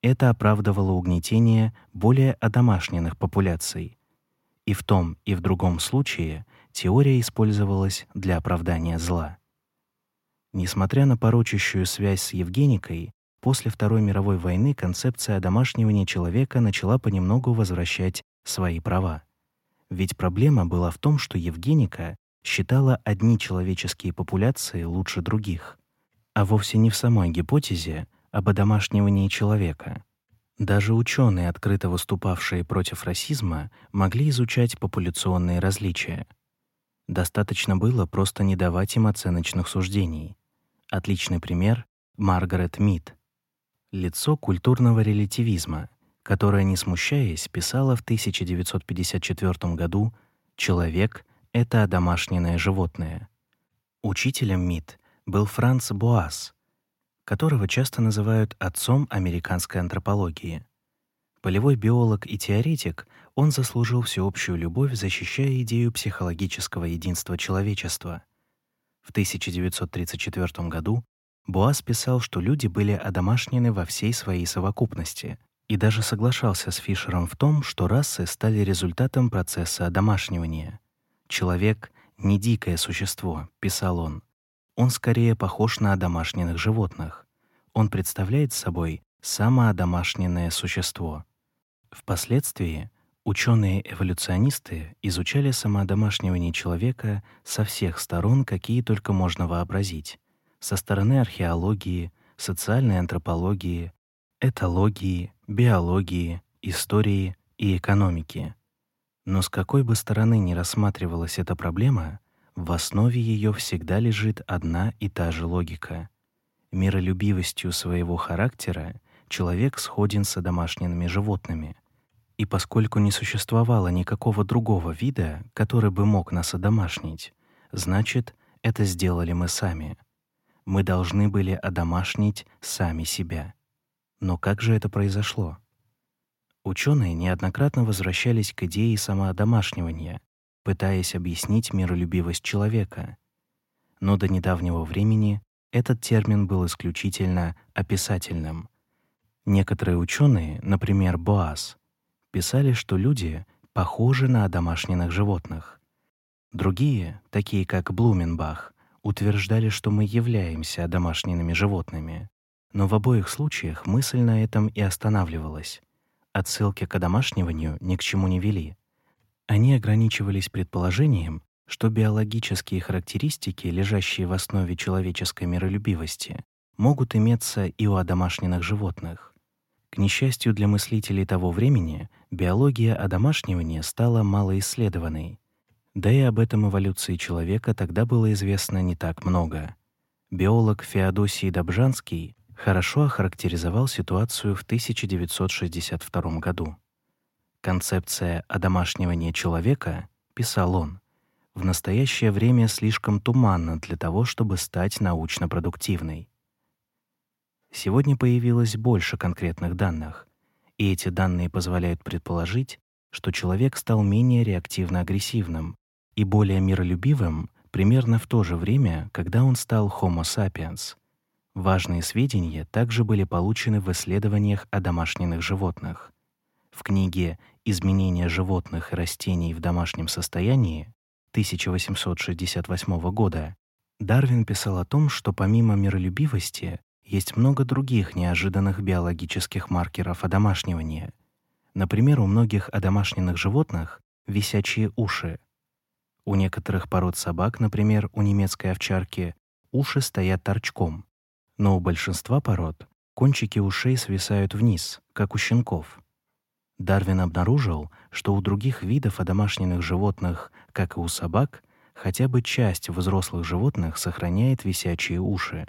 это оправдывало угнетение более одомашненных популяций. И в том, и в другом случае теория использовалась для оправдания зла. Несмотря на порочащую связь с Евгеникой, после Второй мировой войны концепция одомашнивания человека начала понемногу возвращать свои права. Ведь проблема была в том, что Евгеника считала одни человеческие популяции лучше других, а вовсе не в самой гипотезе об одомашнивании человека. Даже ученые, открыто выступавшие против расизма, могли изучать популяционные различия. Достаточно было просто не давать им оценочных суждений. Отличный пример — Маргарет Мид. Лицо культурного релятивизма, которое, не смущаясь, писала в 1954 году «Человек — это одомашненное животное». Учителем Мид был Франц Буас, которого часто называют отцом американской антропологии. Полевой биолог и теоретик, он заслужил всеобщую любовь, защищая идею психологического единства человечества. В 1934 году Буас писал, что люди были одомашнены во всей своей совокупности, и даже соглашался с Фишером в том, что расы стали результатом процесса одомашнивания. Человек не дикое существо, писал он. Он скорее похож на одомашненных животных. Он представляет собой самоодомашненное существо. Впоследствии ученые-эволюционисты изучали самоодомашнивание человека со всех сторон, какие только можно вообразить: со стороны археологии, социальной антропологии, этологии, биологии, истории и экономики. Но с какой бы стороны ни рассматривалась эта проблема, в основе ее всегда лежит одна и та же логика. Миролюбивостью своего характера человек сходен с домашними животными. И поскольку не существовало никакого другого вида, который бы мог нас одомашнить, значит, это сделали мы сами. Мы должны были одомашнить сами себя. Но как же это произошло? Ученые неоднократно возвращались к идее самоодомашнивания, пытаясь объяснить миролюбивость человека. Но до недавнего времени этот термин был исключительно описательным. Некоторые ученые, например, Боас, писали, что люди похожи на домашних животных. Другие, такие как Блуменбах, утверждали, что мы являемся домашними животными. Но в обоих случаях мысль на этом и останавливалась. Отсылки к одомашниванию ни к чему не вели. Они ограничивались предположением, что биологические характеристики, лежащие в основе человеческой миролюбивости, могут иметься и у одомашненных животных. К несчастью для мыслителей того времени, биология одомашнивания стала малоисследованной. Да и об этом эволюции человека тогда было известно не так много. Биолог Феодосий Добжанский хорошо охарактеризовал ситуацию в 1962 году. Концепция одомашнивания человека, писал он, в настоящее время слишком туманна для того, чтобы стать научно продуктивной. Сегодня появилось больше конкретных данных, и эти данные позволяют предположить, что человек стал менее реактивно-агрессивным и более миролюбивым примерно в то же время, когда он стал Homo sapiens. Важные сведения также были получены в исследованиях о домашних животных. В книге Изменение животных и растений в домашнем состоянии 1868 года Дарвин писал о том, что помимо миролюбивости есть много других неожиданных биологических маркеров одомашнивания. Например, у многих одомашненных животных висячие уши. У некоторых пород собак, например, у немецкой овчарки, уши стоят торчком, но у большинства пород кончики ушей свисают вниз, как у щенков. Дарвин обнаружил, что у других видов одомашненных животных, как и у собак, хотя бы часть взрослых животных сохраняет висячие уши.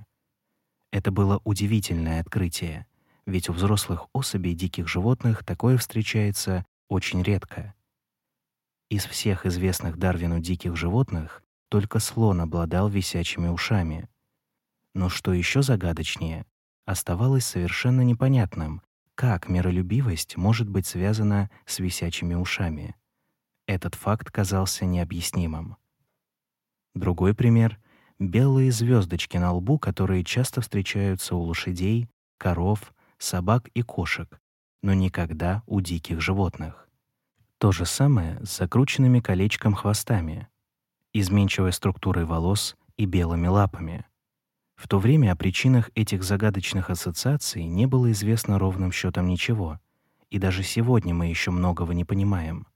Это было удивительное открытие, ведь у взрослых особей диких животных такое встречается очень редко. Из всех известных Дарвину диких животных только слон обладал висячими ушами. Но что еще загадочнее, оставалось совершенно непонятным, как миролюбивость может быть связана с висячими ушами. Этот факт казался необъяснимым. Другой пример — белые звездочки на лбу, которые часто встречаются у лошадей, коров, собак и кошек, но никогда у диких животных. То же самое с закрученными колечком хвостами, изменчивой структурой волос и белыми лапами. В то время о причинах этих загадочных ассоциаций не было известно ровным счетом ничего, и даже сегодня мы еще многого не понимаем.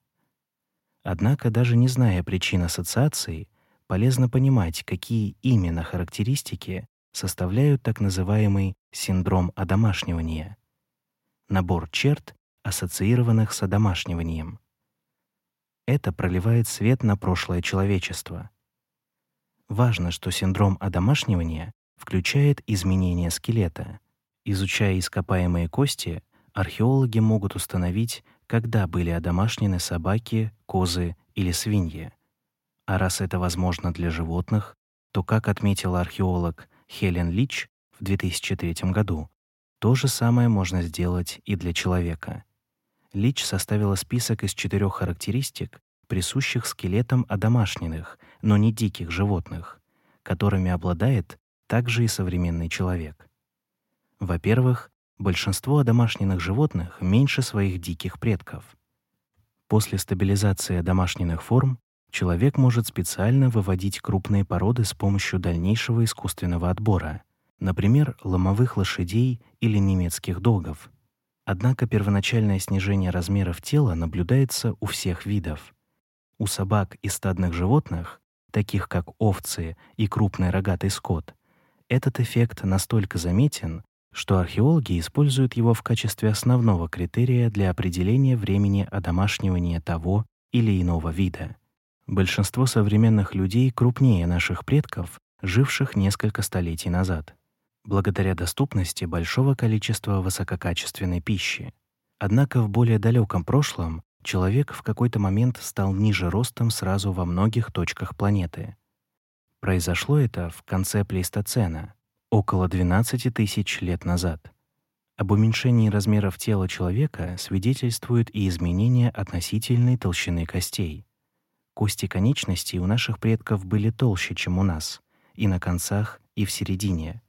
Однако, даже не зная причин ассоциаций, полезно понимать, какие именно характеристики составляют так называемый синдром одомашнивания — набор черт, ассоциированных с одомашниванием. Это проливает свет на прошлое человечества. Важно, что синдром одомашнивания включает изменение скелета. Изучая ископаемые кости, археологи могут установить, когда были одомашнены собаки, козы или свиньи. А раз это возможно для животных, то, как отметила археолог Хелен Лич в 2003 году, то же самое можно сделать и для человека. Лич составила список из четырех характеристик, присущих скелетам одомашненных, но не диких животных, которыми обладает также и современный человек. Во-первых, большинство домашних животных меньше своих диких предков. После стабилизации домашних форм человек может специально выводить крупные породы с помощью дальнейшего искусственного отбора, например, ломовых лошадей или немецких догов. Однако первоначальное снижение размеров тела наблюдается у всех видов. У собак и стадных животных, таких как овцы и крупный рогатый скот, этот эффект настолько заметен, что археологи используют его в качестве основного критерия для определения времени одомашнивания того или иного вида. Большинство современных людей крупнее наших предков, живших несколько столетий назад, благодаря доступности большого количества высококачественной пищи. Однако в более далеком прошлом человек в какой-то момент стал ниже ростом сразу во многих точках планеты. Произошло это в конце плейстоцена, около 12 тысяч лет назад. Об уменьшении размеров тела человека свидетельствуют и изменения относительной толщины костей. Кости конечностей у наших предков были толще, чем у нас, и на концах, и в середине.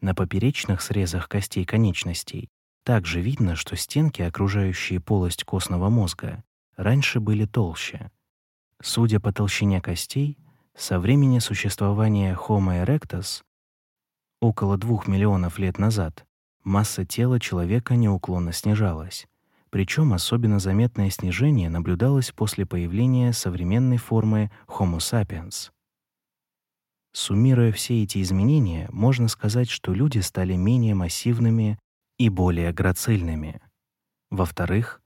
На поперечных срезах костей конечностей также видно, что стенки, окружающие полость костного мозга, раньше были толще. Судя по толщине костей, со времени существования Homo erectus около двух миллионов лет назад масса тела человека неуклонно снижалась. Причем особенно заметное снижение наблюдалось после появления современной формы Homo sapiens. Суммируя все эти изменения, можно сказать, что люди стали менее массивными и более грацильными. Во-вторых,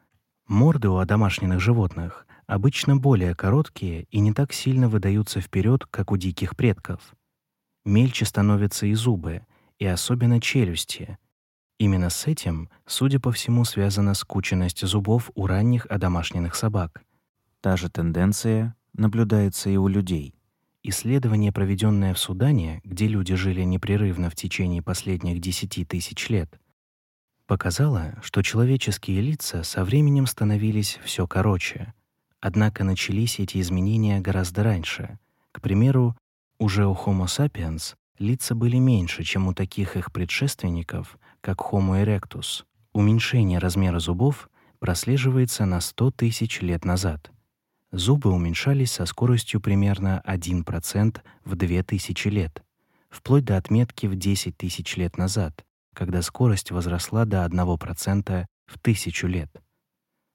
морды у домашних животных обычно более короткие и не так сильно выдаются вперед, как у диких предков. Мельче становятся и зубы, и особенно челюсти. Именно с этим, судя по всему, связана скученность зубов у ранних одомашненных собак. Та же тенденция наблюдается и у людей. Исследование, проведенное в Судане, где люди жили непрерывно в течение последних 10 тысяч лет, показало, что человеческие лица со временем становились все короче, Однако начались эти изменения гораздо раньше. К примеру, уже у Homo sapiens лица были меньше, чем у таких их предшественников, как Homo erectus. Уменьшение размера зубов прослеживается на 100 тысяч лет назад. Зубы уменьшались со скоростью примерно 1% в 2000 лет, вплоть до отметки в 10 тысяч лет назад, когда скорость возросла до 1% в тысячу лет.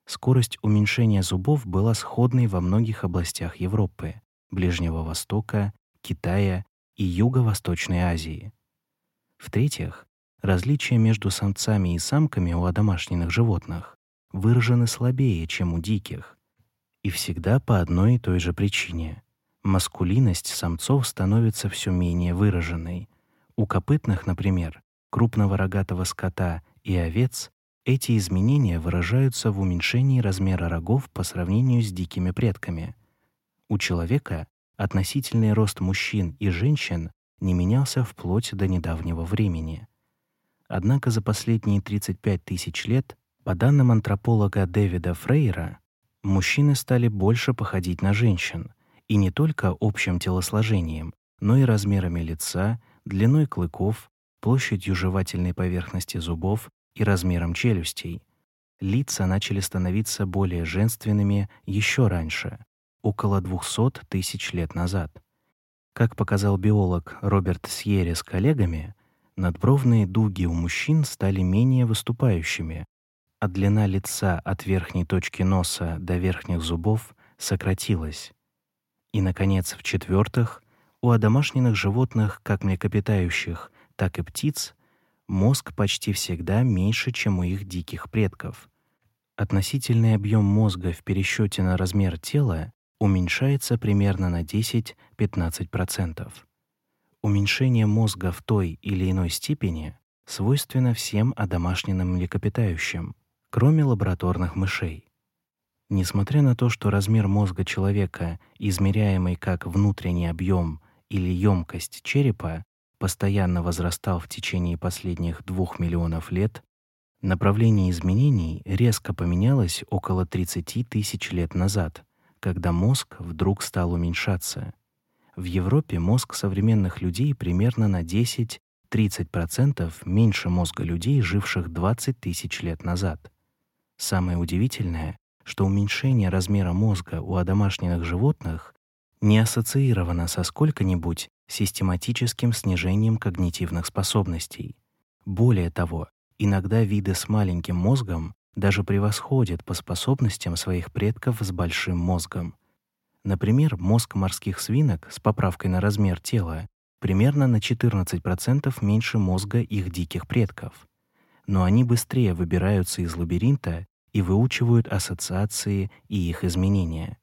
Скорость уменьшения зубов была сходной во многих областях Европы, Ближнего Востока, Китая и Юго-Восточной Азии. В-третьих, различия между самцами и самками у домашних животных выражены слабее, чем у диких, и всегда по одной и той же причине. Маскулинность самцов становится все менее выраженной. У копытных, например, крупного рогатого скота и овец Эти изменения выражаются в уменьшении размера рогов по сравнению с дикими предками. У человека относительный рост мужчин и женщин не менялся вплоть до недавнего времени. Однако за последние 35 тысяч лет, по данным антрополога Дэвида Фрейра, мужчины стали больше походить на женщин, и не только общим телосложением, но и размерами лица, длиной клыков, площадью жевательной поверхности зубов и размером челюстей. Лица начали становиться более женственными еще раньше, около 200 тысяч лет назад. Как показал биолог Роберт Сьерри с коллегами, надбровные дуги у мужчин стали менее выступающими, а длина лица от верхней точки носа до верхних зубов сократилась. И, наконец, в-четвертых, у одомашненных животных, как млекопитающих, так и птиц, мозг почти всегда меньше, чем у их диких предков. Относительный объем мозга в пересчете на размер тела уменьшается примерно на 10-15%. Уменьшение мозга в той или иной степени свойственно всем одомашненным млекопитающим, кроме лабораторных мышей. Несмотря на то, что размер мозга человека, измеряемый как внутренний объем или емкость черепа, постоянно возрастал в течение последних двух миллионов лет, направление изменений резко поменялось около 30 тысяч лет назад, когда мозг вдруг стал уменьшаться. В Европе мозг современных людей примерно на 10-30% меньше мозга людей, живших 20 тысяч лет назад. Самое удивительное, что уменьшение размера мозга у одомашненных животных не ассоциировано со сколько-нибудь систематическим снижением когнитивных способностей. Более того, иногда виды с маленьким мозгом даже превосходят по способностям своих предков с большим мозгом. Например, мозг морских свинок с поправкой на размер тела примерно на 14% меньше мозга их диких предков. Но они быстрее выбираются из лабиринта и выучивают ассоциации и их изменения.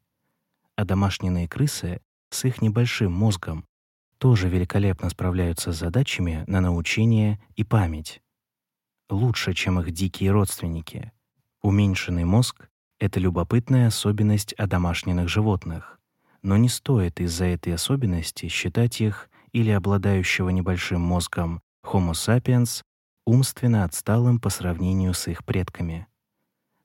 А домашние крысы с их небольшим мозгом тоже великолепно справляются с задачами на научение и память. Лучше, чем их дикие родственники. Уменьшенный мозг — это любопытная особенность одомашненных животных, но не стоит из-за этой особенности считать их или обладающего небольшим мозгом Homo sapiens умственно отсталым по сравнению с их предками.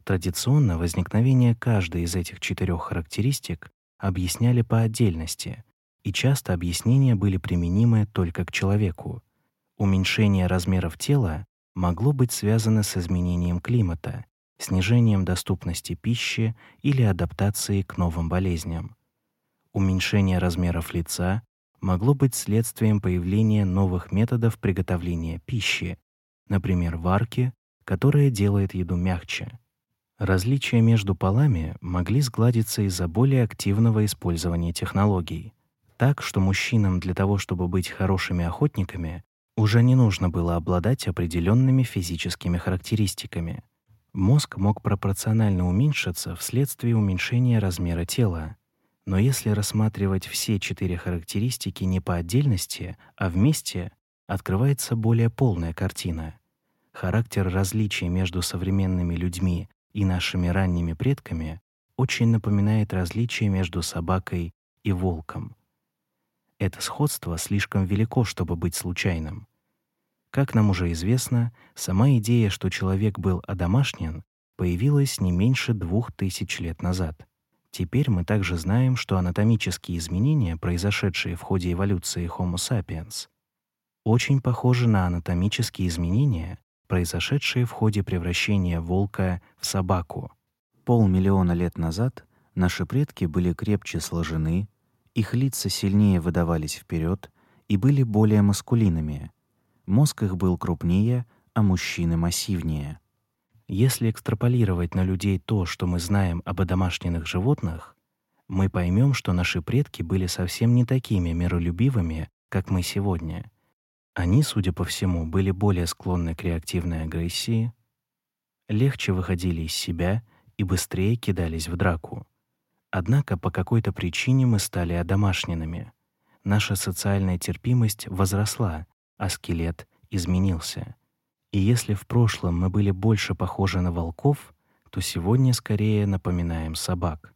Традиционно возникновение каждой из этих четырех характеристик объясняли по отдельности, и часто объяснения были применимы только к человеку. Уменьшение размеров тела могло быть связано с изменением климата, снижением доступности пищи или адаптацией к новым болезням. Уменьшение размеров лица могло быть следствием появления новых методов приготовления пищи, например, варки, которая делает еду мягче. Различия между полами могли сгладиться из-за более активного использования технологий так, что мужчинам для того, чтобы быть хорошими охотниками, уже не нужно было обладать определенными физическими характеристиками. Мозг мог пропорционально уменьшиться вследствие уменьшения размера тела. Но если рассматривать все четыре характеристики не по отдельности, а вместе, открывается более полная картина. Характер различий между современными людьми и нашими ранними предками очень напоминает различия между собакой и волком. Это сходство слишком велико, чтобы быть случайным. Как нам уже известно, сама идея, что человек был одомашнен, появилась не меньше двух тысяч лет назад. Теперь мы также знаем, что анатомические изменения, произошедшие в ходе эволюции Homo sapiens, очень похожи на анатомические изменения, произошедшие в ходе превращения волка в собаку. Полмиллиона лет назад наши предки были крепче сложены, их лица сильнее выдавались вперед и были более маскулинными. Мозг их был крупнее, а мужчины массивнее. Если экстраполировать на людей то, что мы знаем об домашних животных, мы поймем, что наши предки были совсем не такими миролюбивыми, как мы сегодня. Они, судя по всему, были более склонны к реактивной агрессии, легче выходили из себя и быстрее кидались в драку. Однако по какой-то причине мы стали одомашненными. Наша социальная терпимость возросла, а скелет изменился. И если в прошлом мы были больше похожи на волков, то сегодня скорее напоминаем собак.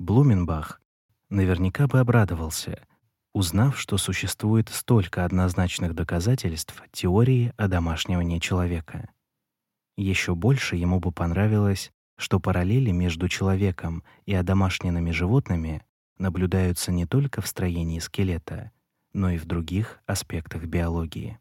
Блуменбах наверняка бы обрадовался, узнав, что существует столько однозначных доказательств теории одомашнивания человека. Еще больше ему бы понравилось, что параллели между человеком и одомашненными животными наблюдаются не только в строении скелета, но и в других аспектах биологии.